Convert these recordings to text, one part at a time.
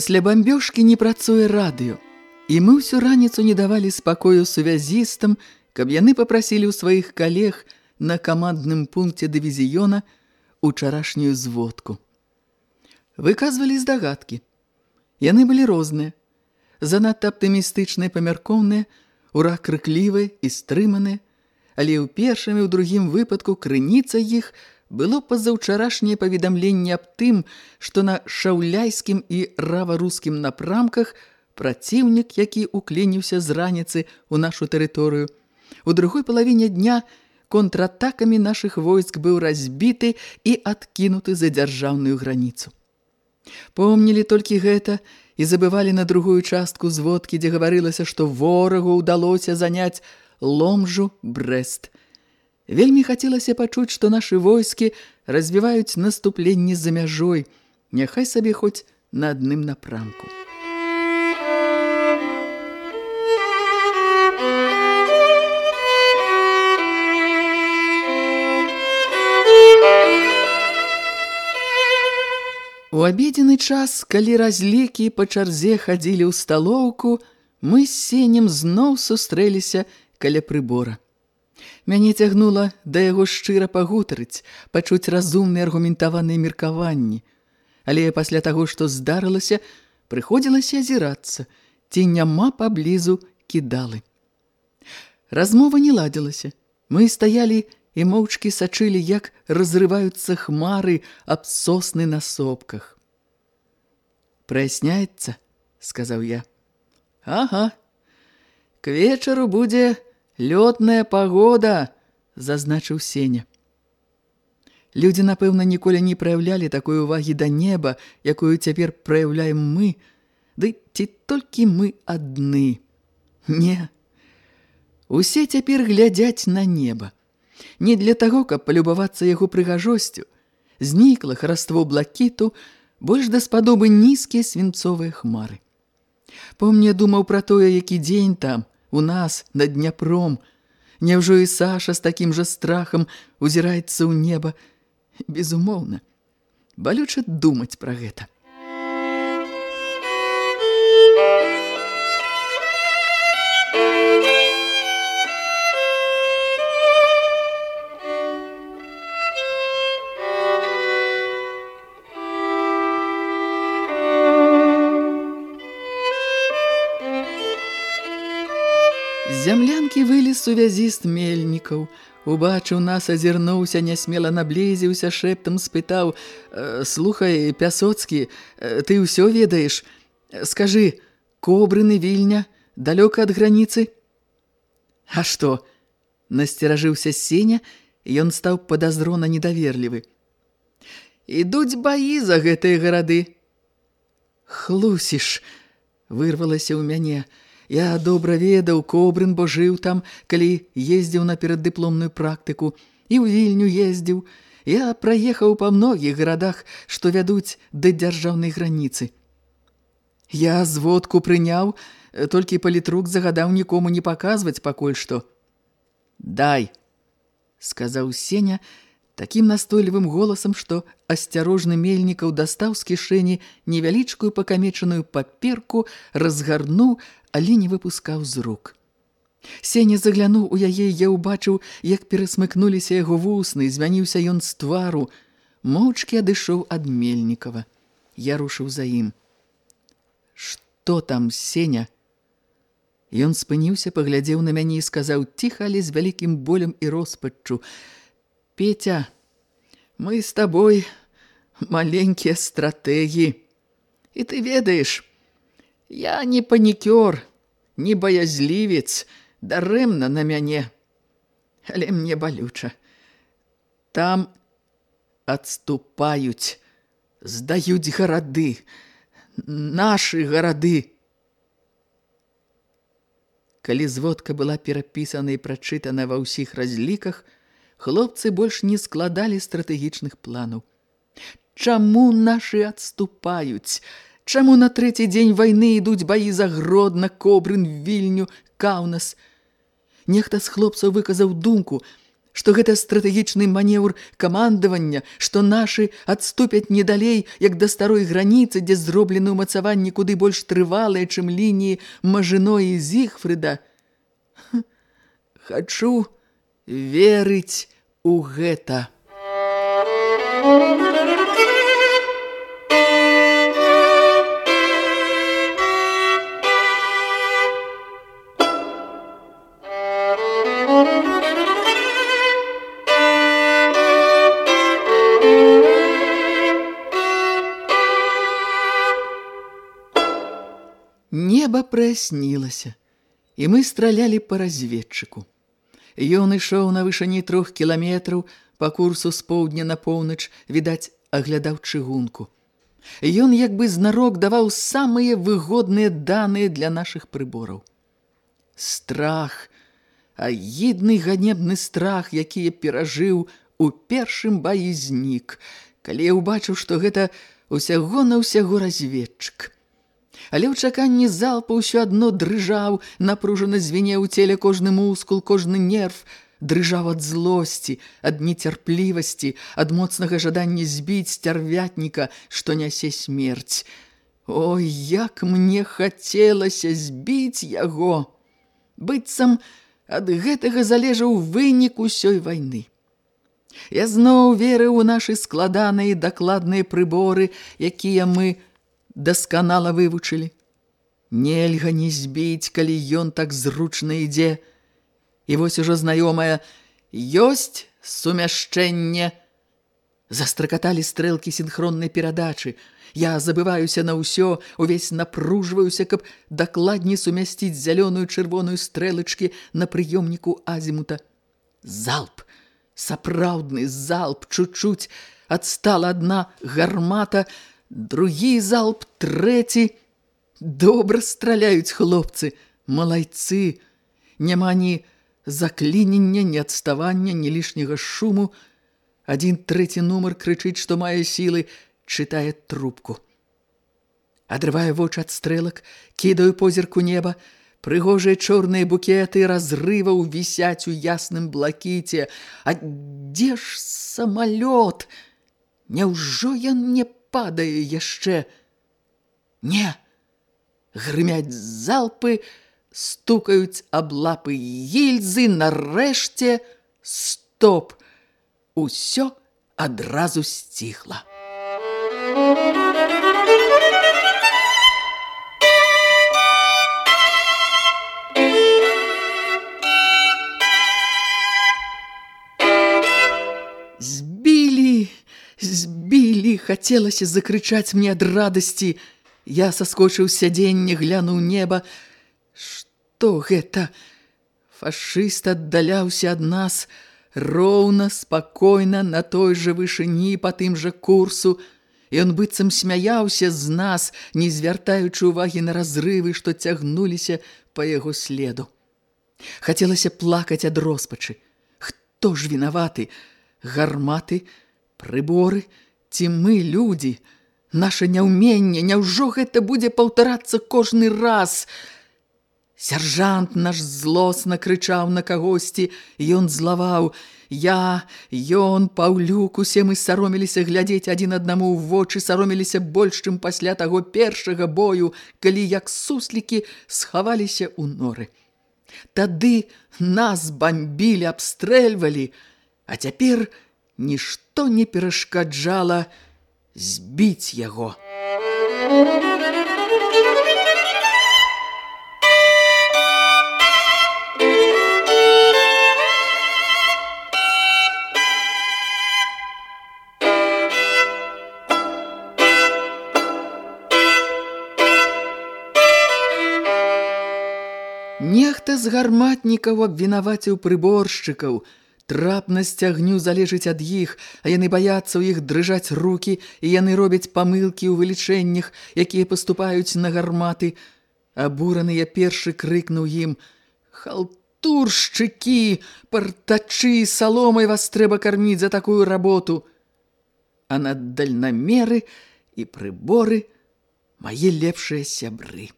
Пасля бамбёжкі не працуе радыё, і мы ўсю раніцу не давалі спакою сувязістам, каб яны папрасілі ў сваіх калег на камандным пункце дывізіёна учарашнюю зводку. Выказвалі здагадкі. Яны былі розныя, занадта аптымістычныя, памяркоўныя, ура крыклівыя і стрыманыя, але ў першым і ў другім выпадку крыніца іх – было пазаўчарашняе паведамленне аб тым, што на шаўляйскім і раварускім напрамках праціўнік, які ўкленіўся з раніцы ў нашу тэрыторыю, у другой палавіне дня контратакамі нашых войск быў разбіты і адкінуты за дзяржаўную граніцу. Помнілі толькі гэта і забывалі на другую частку зводкі, дзе гаварылася, што ворагу ўдалося заняць ломжу Брэст – Вельмі хацелася пачуць, што нашы войскі развіваюць наступленні за мяжой, няхай сабе хоць на адным напрамку. У абедзены час, калі разлікі па чарзе хадзілі ў сталоўку, мы з сенем зноў сустрэліся каля прыбора. Мяне цягнула да яго шчыра пагутарыць, пачуць разумныя аргументаваныя меркаванні. Але пасля таго, што здарылася, прыходзілася азірацца, ці няма паблізу кідалы. Размова не ладзілася. Мы стаялі і моўчкі сачылі, як разрываюцца хмары аб сосны на сопках. «Праясняецца», — сказаў я. «Ага, к вечару будзе лётная пагода зазначыў сеня. Людзі напэўна ніколі не праяўлялі такой увагі да неба якую цяпер праяўляем мы ды ці толькі мы адны. Не. Усе цяпер глядзяць на неба. Не для таго каб палюбавацца яго прыгажосцю. Знікла хараство блакіту больш даспадобы нізкія свінцовыя хмары. Помне думаў пра тое які дзень там у нас над Дняпром. Няўжо і Саша з такім жа страхам узіраецца ў неба? Безумоўна, балюча думаць пра гэта. Вылез сувязіст мельнікаў. Убачыў нас, азірнуўся, нясмела наблізіўся, шэптам спытаў: «Э, « Слухай, Пясоцкі, э, ты ўсё ведаеш? Скажы, кобрыны вільня, далёка ад граніцы? А што? Насцеражыўся Сеня, ён стаў падазрона недаверлівы. Ідуць баі за гэтыя гарады. Хлусіш, вырвалася ў мяне. Я добра ведаў кобрын, бо жыў там, калі ездзіў на пераддыпломную практыку і ў вільню ездзіў. Я праехаў па многіх гарадах, што вядуць да дзяржаўнай граніцы. Я зводку прыняў, толькі палітрук загадаў нікому не паказваць пакуль што. «Дай!» – сказаў Сеня такім настойлівым голасам, што асцярожны мельнікаў дастаў з кішэні невялічкую пакамечаную паперку, разгарнуў, але не выпускаў з рук. Сеня заглянуў у яе, я ўбачыў, як перасмыкнуліся яго вусны, змяніўся ён з твару. Моўчкі адышоў ад Мельнікава. Я рушыў за ім. «Што там, Сеня?» Ён спыніўся, паглядзеў на мяне і сказаў ціха, але з вялікім болем і роспаччу. «Петя, мы з табой маленькія стратегі. І ты ведаеш, я не панікёр, не баязлівец, дарэмна на мяне. Але мне балюча. Там адступаюць, здаюць гарады, нашы гарады. Калі зводка была перапісана і прачытана ва ўсіх разліках, хлопцы больш не складалі стратэгічных планаў. Чаму нашы адступаюць? Чаму на трэці дзень вайны ідуць баі за Гродна, Кобрын, Вільню, Каўнас? Нехта з хлопцаў выказаў думку – што гэта стратэгічны манеўр камандавання, што нашы адступяць не далей, як да старой граніцы, дзе зроблены ўмацаванні куды больш трывалыя, чым лініі Мажыно і Зігфрыда. Хачу верыць у гэта. Неба праяснілася, і мы стралялі па разведчыку. Ён ішоў на вышыні трох кіламетраў па курсу з поўдня на поўнач, відаць, аглядаў чыгунку. Ён як бы знарок даваў самыя выгодныя даныя для нашых прыбораў. Страх, агідны ганебны страх, які я перажыў у першым баі знік, калі я ўбачыў, што гэта ўсяго на ўсяго разведчык. Але ў чаканні залпа ўсё адно дрыжаў, напружана звене ў целе кожны мускул, кожны нерв, дрыжаў ад злосці, ад нецярплівасці, ад моцнага жадання збіць сцярвятніка, што нясе смерць. Ой, як мне хацелася збіць яго! Быццам ад гэтага залежаў вынік усёй вайны. Я зноў верыў у нашы складаныя дакладныя прыборы, якія мы дасканала вывучылі. Нельга не збіць, калі ён так зручна ідзе. І вось ужо знаёмая ёсць сумяшчэнне. Застракаталі стрэлкі сінхроннай перадачы. Я забываюся на ўсё, увесь напружваюся, каб дакладней сумясціць зялёную чырвоную стрэлачкі на прыёмніку азімута. Залп, сапраўдны залп, чуть-чуть адстала адна гармата, другі залп, трэці. Добра страляюць хлопцы, малайцы. Няма ні заклінення, ні адставання, ні лішняга шуму. Адзін трэці нумар крычыць, што мае сілы, чытае трубку. Адрывае вочы ад стрэлак, кідаю позірку неба, Прыгожыя чорныя букеты разрываў вісяць у ясным блакіце. А дзе ж самалёт? Няўжо ён не падае яшчэ. Не, грымяць залпы, стукаюць аб лапы ельзы, нарэшце стоп. Усё адразу сціхла. Хацелася закрычаць мне ад радасці. Я саскочыў сядзенне, глянуў неба. Што гэта? Фашыст аддаляўся ад нас роўна, спакойна, на той жа вышыні, па тым жа курсу. Ён быццам смяяўся з нас, не звяртаючы ўвагі на разрывы, што цягнуліся па яго следу. Хацелася плакаць ад роспачы. Хто ж вінаваты? Гарматы, прыборы, Ці мы, людзі, наше няўменне, няўжо гэта будзе паўтарацца кожны раз? Сяржант наш злосна крычаў на кагосьці, ён злаваў: Я, ён, Паўлюк, усе мы сароміліся глядзець адзін аднаму ў вочы, сароміліся больш, чым пасля таго першага бою, калі як суслікі схаваліся ў норы. Тады нас бамбілі, абстрэльвалі, а цяпер нішто не перашкаджала збіць яго. Нехта з гарматнікаў абвінаваціў прыборшчыкаў – Трапнасць агню залежыць ад іх, а яны баяцца ў іх дрыжаць рукі, і яны робяць памылкі ў вылічэннях, якія паступаюць на гарматы. Абураны я першы крыкнуў ім: «Халтуршчыкі, партачы, саломай вас трэба карміць за такую работу!» А над дальнамеры і прыборы мае лепшыя сябры.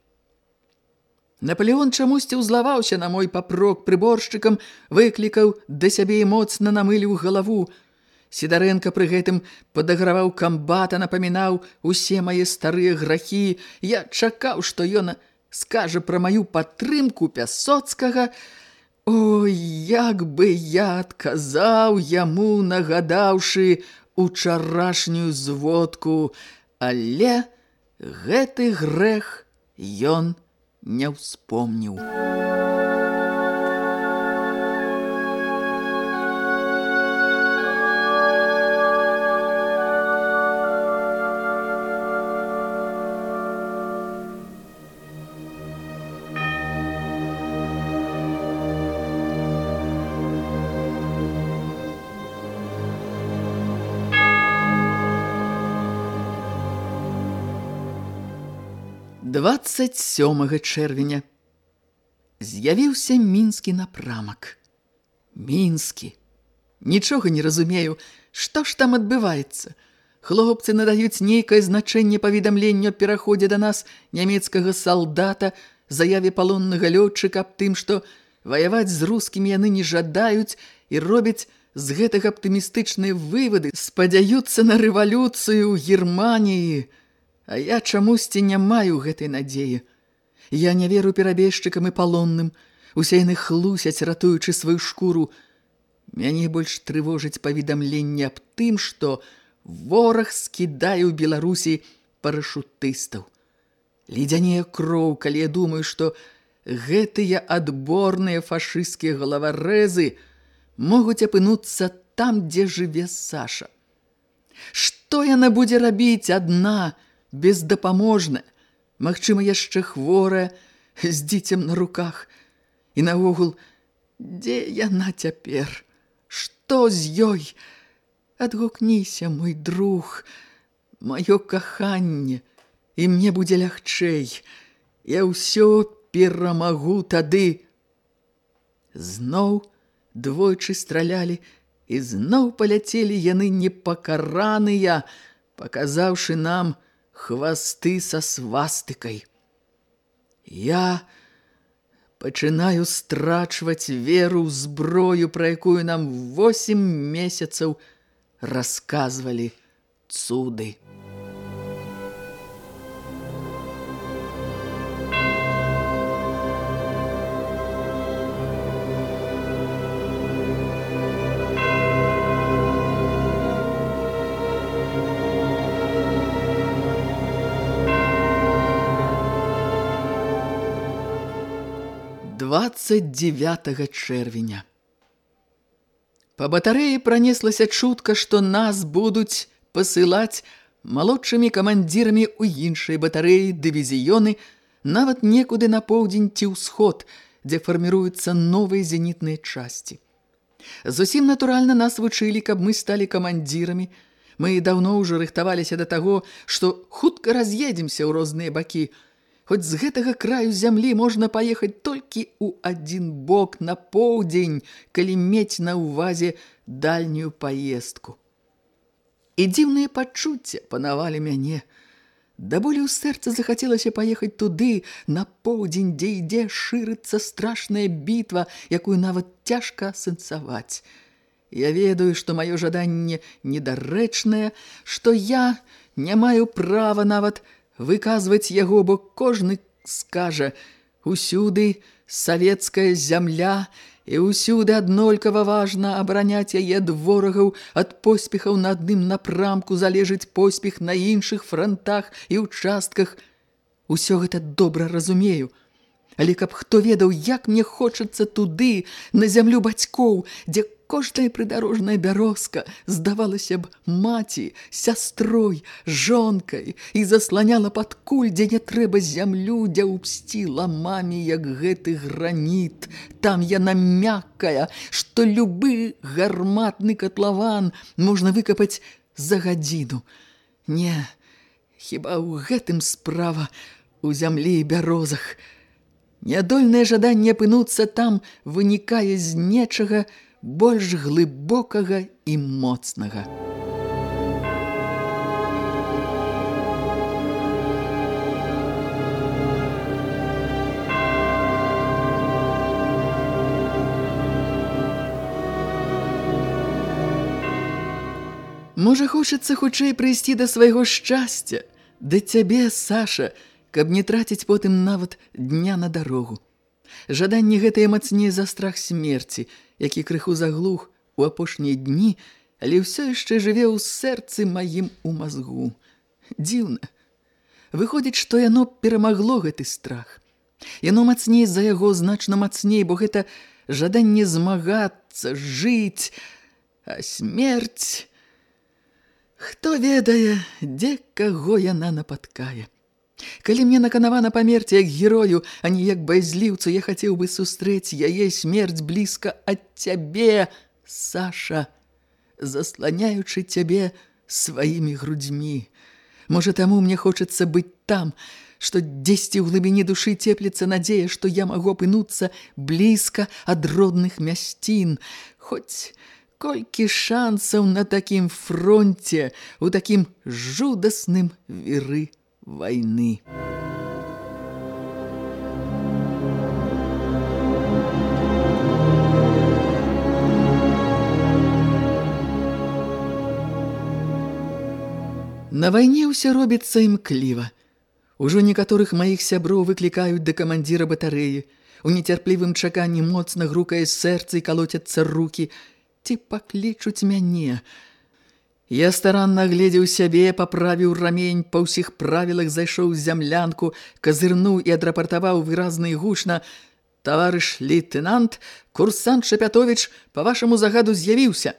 Наполеон чамусьці ўзлаваўся на мой папрок прыборшчыкам, выклікаў да сябе і моцна намыліў галаву. Сідарэнка пры гэтым падаграваў камбата, напамінаў усе мае старыя грахі. Я чакаў, што ён скажа пра маю падтрымку пясоцкага. Ой, як бы я адказаў яму, нагадаўшы учарашнюю зводку, але гэты грэх ён не не ўспомніў. Двадцать сёмага чэрвеня з'явіўся мінскі напрамак. Мінскі. Нічога не разумею, што ж там адбываецца. Хлопцы надаюць нейкае значэнне паведамленню аб пераходзе да нас нямецкага салдата, заяве палоннага лётчыка аб тым, што ваяваць з рускімі яны не жадаюць і робяць з гэтага аптымістычныя вывады, спадзяюцца на рэвалюцыю ў Германіі, А я чамусьці не маю гэтай надзеі. Я не веру перабежчыкам і палонным. Усе яны хлусяць, ратуючы сваю шкуру. Мяне больш трывожыць паведамленне аб тым, што вораг скідае ў Беларусі парашутыстаў. Ледзянее кроў, калі я думаю, што гэтыя адборныя фашысцкія галаварэзы могуць апынуцца там, дзе жыве Саша. Што яна будзе рабіць адна, бездапаможная, магчыма, яшчэ хворая, з дзіцем на руках. І наогул, дзе яна цяпер? Што з ёй? Адгукніся, мой друг, маё каханне, і мне будзе лягчэй. Я ўсё перамагу тады. Зноў двойчы стралялі, і зноў паляцелі яны непакараныя, паказаўшы нам, хвасты са свастыкай. Я пачынаю страчваць веру ў зброю, пра якую нам восем месяцаў расказвалі цуды. 29 чэрвеня. Па батарэі пранеслася чутка, што нас будуць пасылаць малодшымі камандзірамі ў іншай батарэі дывізіёны, нават некуды на поўдзень ці ўсход, дзе фарміруюцца новыя зенітныя часці. Зусім натуральна нас вучылі, каб мы сталі камандзірамі. Мы даўно ўжо рыхтаваліся да таго, што хутка раз'едземся ў розныя бакі – Хоць з гэтага краю зямлі можна паехаць толькі ў адзін бок на поўдзень, калі мець на ўвазе дальнюю паездку. І дзіўныя пачуцці панавалі мяне. Да болі ў сэрца захацелася паехаць туды, на поўдзень, дзе ідзе шырыцца страшная бітва, якую нават цяжка асэнсаваць. Я ведаю, што маё жаданне недарэчнае, што я не маю права нават выказваць яго, бо кожны скажа: усюды савецкая зямля і ўсюды аднолькава важна абараняць яе ад ворагаў, ад поспехаў на адным напрамку залежыць поспех на іншых франтах і ўчастках. Усё гэта добра разумею. Але каб хто ведаў, як мне хочацца туды, на зямлю бацькоў, дзе кожная прыдарожная бярозка здавалася б маці, сястрой, жонкай і засланяла пад куль, дзе не трэба зямлю, дзе ўпсці ламамі, як гэты граніт. Там яна мяккая, што любы гарматны катлаван можна выкапаць за гадзіну. Не, хіба ў гэтым справа у зямлі і бярозах – Нядольнае жаданне апынуцца там вынікае з нечага больш глыбокага і моцнага. Можа, хочацца хутчэй прыйсці да свайго шчасця, да цябе, Саша, каб не траціць потым нават дня на дарогу. Жаданне гэтае мацней за страх смерці, які крыху заглух у апошнія дні, але ўсё яшчэ жыве ў сэрцы маім у мазгу. Дзіўна. Выходзіць, што яно перамагло гэты страх. Яно мацней за яго значна мацней, бо гэта жаданне змагацца, жыць, а смерць... Хто ведае, дзе каго яна напаткае. Калі мне наканавана памерці як герою, а не як байзліўцу, я хацеў бы сустрэць яе смерць блізка ад цябе, Саша, засланяючы цябе сваімі грудзьмі. Можа, таму мне хочацца быць там, што дзесьці ў глыбіні душы цеплецца надзея, што я магу апынуцца блізка ад родных мясцін. Хоць колькі шансаў на такім фронте, у такім жудасным віры войны. На вайне ўсё робіцца імкліва. Ужо некаторых маіх сяброў выклікаюць да камандзіра батарэі. У нецярплівым чаканні моцна грукае сэрца і калоцяцца рукі. Ці паклічуць мяне – Я старанна гледзеў сябе, паправіў рамень, па ўсіх правілах зайшоў з зямлянку, казырнуў і адрапартаваў выразна і гучна. «Таварыш лейтенант, курсант Шапятовіч па вашаму загаду з'явіўся».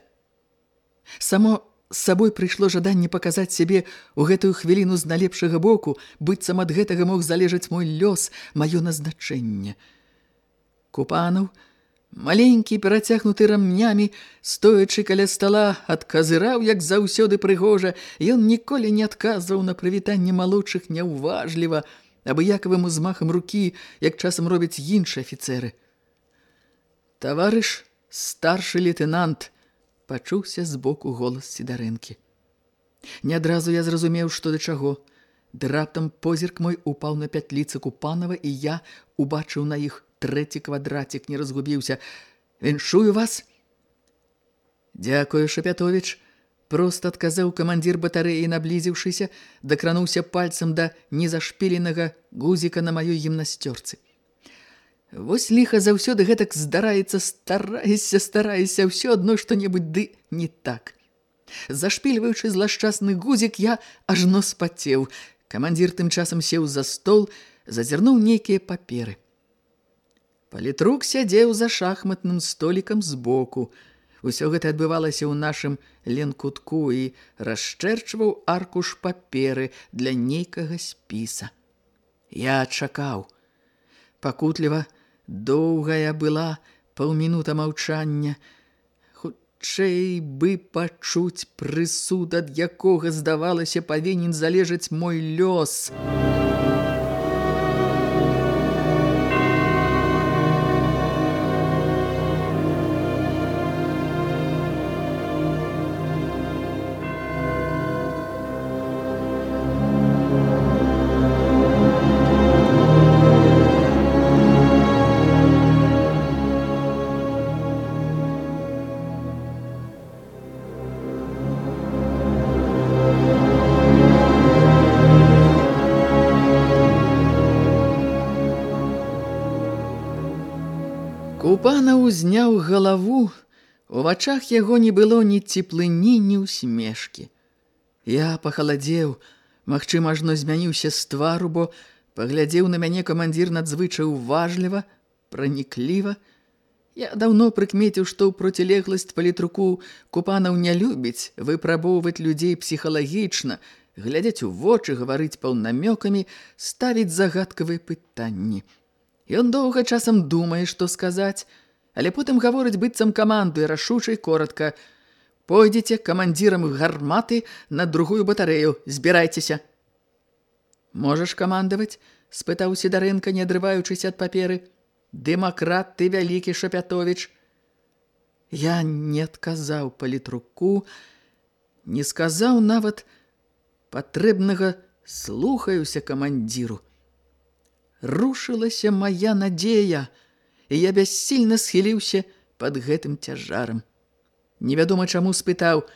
Само з сабой прыйшло жаданне паказаць сябе ў гэтую хвіліну з налепшага боку, быццам ад гэтага мог залежаць мой лёс, маё назначэнне. Купанаў, Маленькі, перацягнуты рамнямі, стоячы каля стала, адказыраў, як заўсёды прыгожа, ён ніколі не адказваў на прывітанне малодшых няўважліва, абыякавым узмахам рукі, як часам робяць іншыя афіцэры. «Таварыш, старшы лейтенант!» – пачуўся збоку голас Сідарэнкі. Не адразу я зразумеў, што да чаго. Ды раптам позірк мой упаў на пятліцы Купанова, і я убачыў на іх трэці квадратик не разгубіўся. Віншую вас. Дякую, Шапятович. Прост адказаў камандзір батарэі, наблізіўшыся, дакрануўся пальцам да незашпіленага гузіка на маёй гімнасцёрцы. Вось ліха заўсёды гэтак здараецца, старайся, старайся, ўсё адно што-небудзь ды не так. Зашпільваючы злашчасны гузік, я ажно спацеў. Камандзір тым часам сеў за стол, зазірнуў нейкія паперы. Палітрук сядзеў за шахматным столікам збоку. Усё гэта адбывалася ў нашым ленкутку і расчэрчваў аркуш паперы для нейкага спіса. Я чакаў. Пакутліва доўгая была паўмінута маўчання. Хутчэй бы пачуць прысуд, ад якога, здавалася, павінен залежаць мой лёс. Музыка Купана ўзняў галаву, у вачах яго не было ні цеплыні, ні ўсмешкі. Я пахаладзеў, магчыма, ажно змяніўся з твару, бо паглядзеў на мяне камандзір надзвычай уважліва, пранікліва. Я даўно прыкмеціў, што ў процілегласць палітруку Купанаў не любіць выпрабоўваць людзей псіхалагічна, глядзець у вочы, гаварыць паўнамёкамі, ставіць загадкавыя пытанні. Ён доўга часам думае, што сказаць, але потым гаворыць быццам камандуе рашучай коротка. Пойдзеце камандзірам гарматы на другую батарэю, збірайцеся. Можаш камандаваць? спытаў Сідарэнка, не адрываючыся ад паперы. Дэмакрат ты вялікі Шапятовіч. Я не адказаў палітруку, не сказаў нават патрэбнага слухаюся камандзіру. Рушылася мая надзея, і я бяссільна схіліўся пад гэтым цяжарам. Невядома чаму спытаў: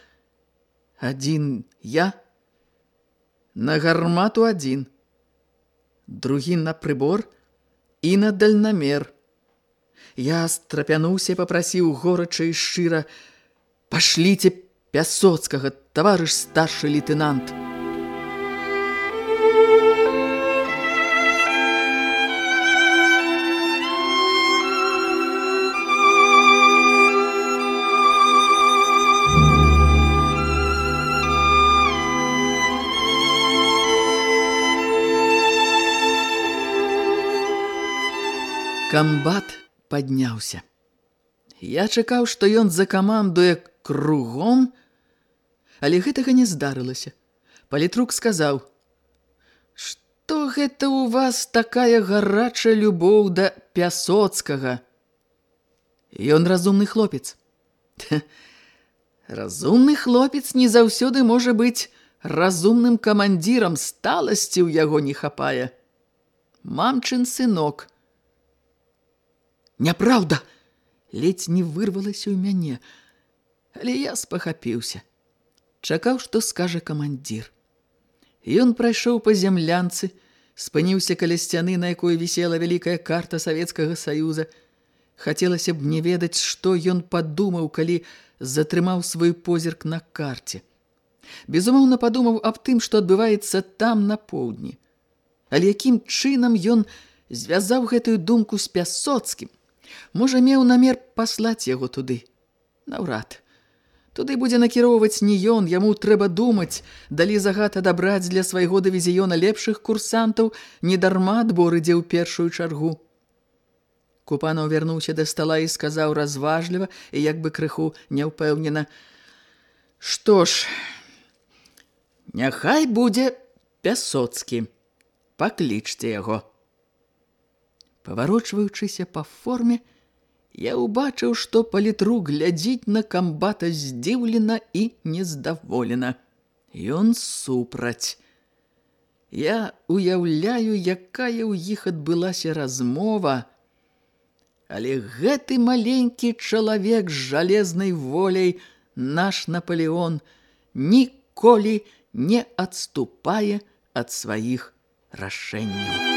адзін я на гармату адзін, другі на прыбор – і на дальнамер. Я страпянуўся і папрасіў горача і шчыра: «Пашліце пясоцкага, таварыш старшы лейтенант!» Камбат падняўся. Я чакаў, што ён закамандуе кругом, але гэтага не здарылася. Палітрук сказаў: « Што гэта ў вас такая гарачая любоў да пясоцкага? Ён разумны хлопец. Разумны хлопец не заўсёды можа быць разумным камандзірам, сталасці ў яго не хапае. Мамчын сынок – Няправда! Ледзь не вырвалася ў мяне, але я спахапіўся. Чакаў, што скажа камандзір. Ён прайшоў па зямлянцы, спыніўся каля сцяны, на якой вісела вялікая карта Савецкага Саюза. Хацелася б не ведаць, што ён падумаў, калі затрымаў свой позірк на карце. Безумоўна, падумаў аб тым, што адбываецца там на поўдні. Але якім чынам ён звязаў гэтую думку з Пясоцкім? Можа, меў намер паслаць яго туды. Наўрад. Туды будзе накіроўваць не ён, яму трэба думаць, далі загад адабраць для свайго дывізіёна лепшых курсантаў, не дарма адбор ідзе ў першую чаргу. Купанаў вярнуўся да стала і сказаў разважліва і як бы крыху няўпэўнена: « Што ж, няхай будзе пясоцкі, паклічце яго. Паварочваючыся па форме, я ўбачыў, што палітрук глядзіць на камбата здзіўлена і нездаволена. Ён супраць. Я уяўляю, якая ў іх адбылася размова, але гэты маленькі чалавек з жалезнай воляй, наш Наполеон, ніколі не адступае ад сваіх рашэнняў.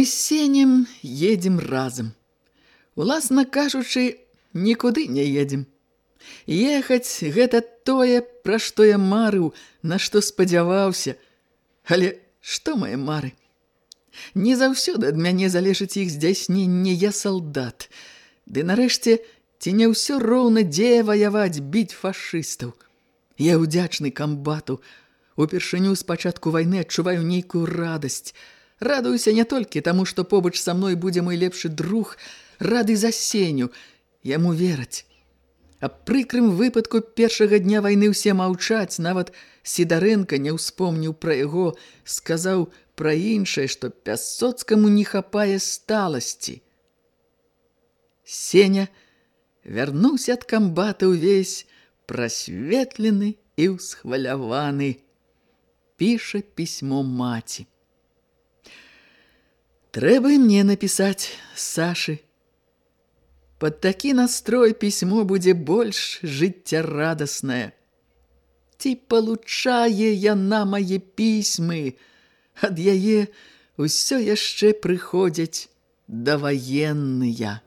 Мы з сенем едзем разам. Уласна кажучы, нікуды не едзем. Ехаць гэта тое, пра што я марыў, на што спадзяваўся. Але што мае мары? Не заўсёды ад мяне залежыць іх здзяйсненне я салдат. Ды нарэшце, ці не ўсё роўна дзе ваяваць, біць фашыстаў. Я ўдзячны камбату. Упершыню з пачатку вайны адчуваю нейкую радасць – Радуюся не толькі таму, што побач са мной будзе мой лепшы друг, рады за сеню, яму вераць. А прыкрым выпадку першага дня вайны ўсе маўчаць, нават Сідарэнка не ўспомніў пра яго, сказаў пра іншае, што пясоцкаму не хапае сталасці. Сеня вярнуўся ад камбата ўвесь прасветлены і ўсхваляваны. Піша пісьмо маці. Трэба мне напісаць Сашы. Пад такі настрой пісьмо будзе больш жыццярадаснае. Ці палучае яна мае пісьмы, ад яе ўсё яшчэ прыходзяць даваенныя.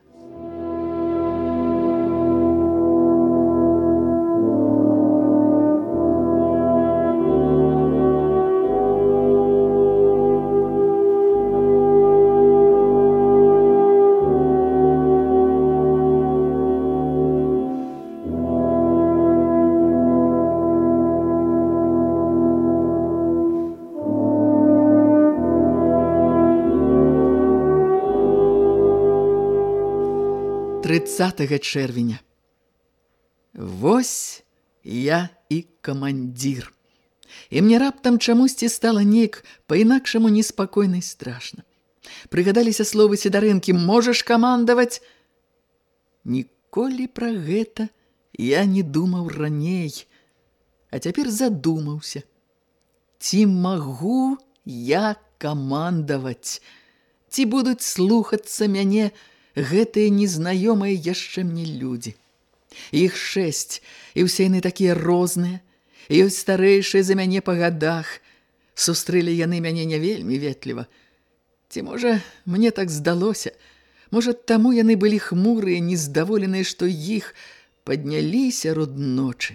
Тридцатага чэрвеня. Вось я і камандзір. І мне раптам чамусьці стала неяк па-інакшаму неспакойна і страшна. Прыгадаліся словы Сідарэнкі «Можаш камандаваць?» Ніколі пра гэта я не думаў раней, а цяпер задумаўся. Ці магу я камандаваць? Ці будуць слухацца мяне камандаваць? Гэтыя незнаёмыя яшчэ мне людзі. Іх шэсць, і ўсе яны такія розныя, ёсць старэйшыя за мяне па гадах. Сустрэлі яны мяне не вельмі ветліва. Ці, можа, мне так здалося, можа, таму яны былі хмурыя, нездаволеныя, што іх падняліся род ночы.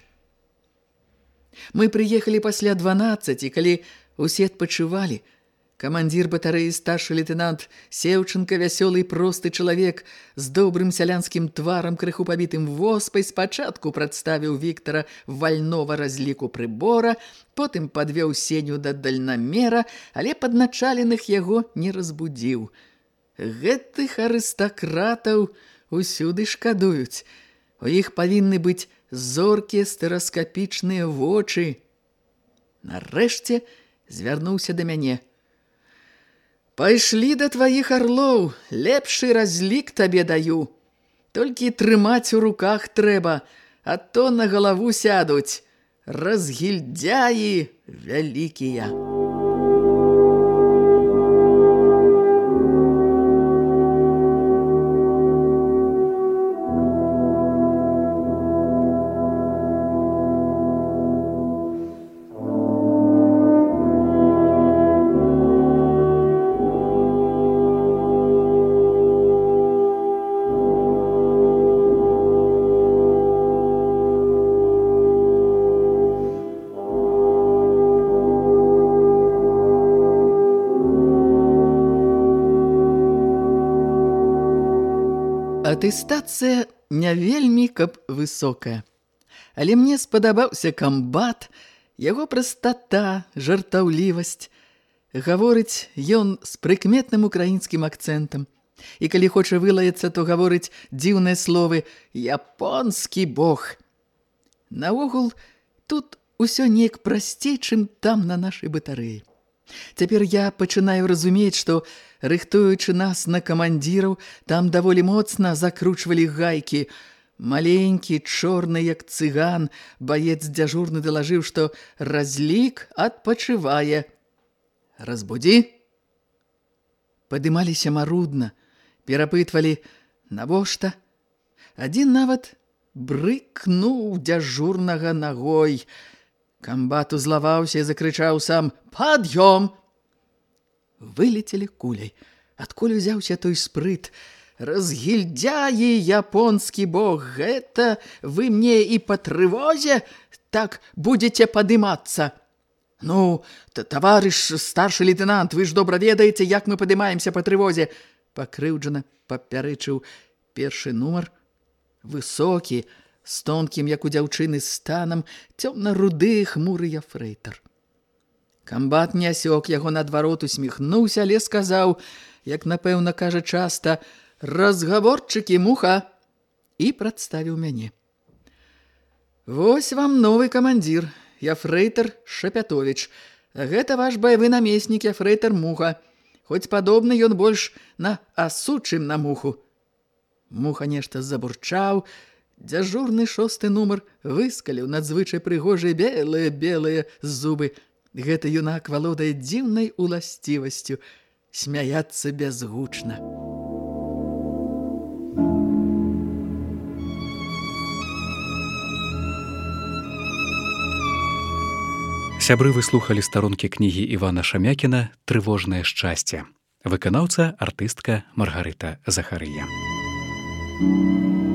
Мы прыехалі пасля 12, калі усе адпачывалі, Камандзір батарэі старшы лейтенант Сеўчынка, вясёлы і просты чалавек з добрым сялянскім тварам, крыху пабітым воспай, спачатку прадставіў Віктара вальнова разліку прыбора, потым падвёў сеню да дальнамера, але падначаленых яго не разбудзіў. Гэтых арыстакратаў усюды шкадуюць. У іх павінны быць зоркія стэраскапічныя вочы. Нарэшце звярнуўся да мяне – Пайшлі да тваіх арлоў, лепшы разлік табе даю. Толькі трымаць у руках трэба, а то на галаву сядуць. Разгільдзяі вялікія. Атэстацыя не вельмі каб высокая. Але мне спадабаўся камбат, яго прастата, жартаўлівасць. Гаворыць ён з прыкметным украінскім акцэнтам. І калі хоча вылаяцца, то гаворыць дзіўныя словы «японскі бог». Наогул, тут усё неяк прасцей, чым там на нашай батарэі. Цяпер я пачынаю разумець, што, рыхтуючы нас на камандзіраў, там даволі моцна закручвалі гайкі. Маленькі, чорны, як цыган, баец дзяжурны далажыў, што разлік адпачывае. «Разбудзі!» Падымаліся марудна, перапытвалі «Навошта?» Адзін нават брыкнуў дзяжурнага нагой – Камбат узлаваўся і закрычаў сам «Пад'ём!». Вылетелі куляй. Адкуль узяўся той спрыт? «Разгільдзяі, японскі бог, гэта вы мне і па трывозе так будзеце падымацца!» «Ну, таварыш, старшы лейтенант, вы ж добра ведаеце, як мы падымаемся па трывозе!» Пакрыўджана папярэчыў першы нумар. Высокі, з тонкім, як у дзяўчыны, станам, цёмна-руды хмурыя фрэйтар. Камбат не асёк яго надварот усміхнуўся, але сказаў, як напэўна кажа часта, разгаворчыкі муха і прадставіў мяне. Вось вам новы камандзір, я фрэйтар Шапятовіч. Гэта ваш баявы намеснік, я фрэйтар муха. Хоць падобны ён больш на асу, чым на муху. Муха нешта забурчаў, Дзяжурны шосты нумар выскаліў надзвычай прыгожыя белыя-белыя зубы. Гэты юнак валодае дзіўнай уласцівасцю смяяцца бязгучна. Сябры выслухалі старонкі кнігі Івана Шамякіна трывожнае шчасце. Выканаўца артыстка Маргарыта Захарыя. Thank you.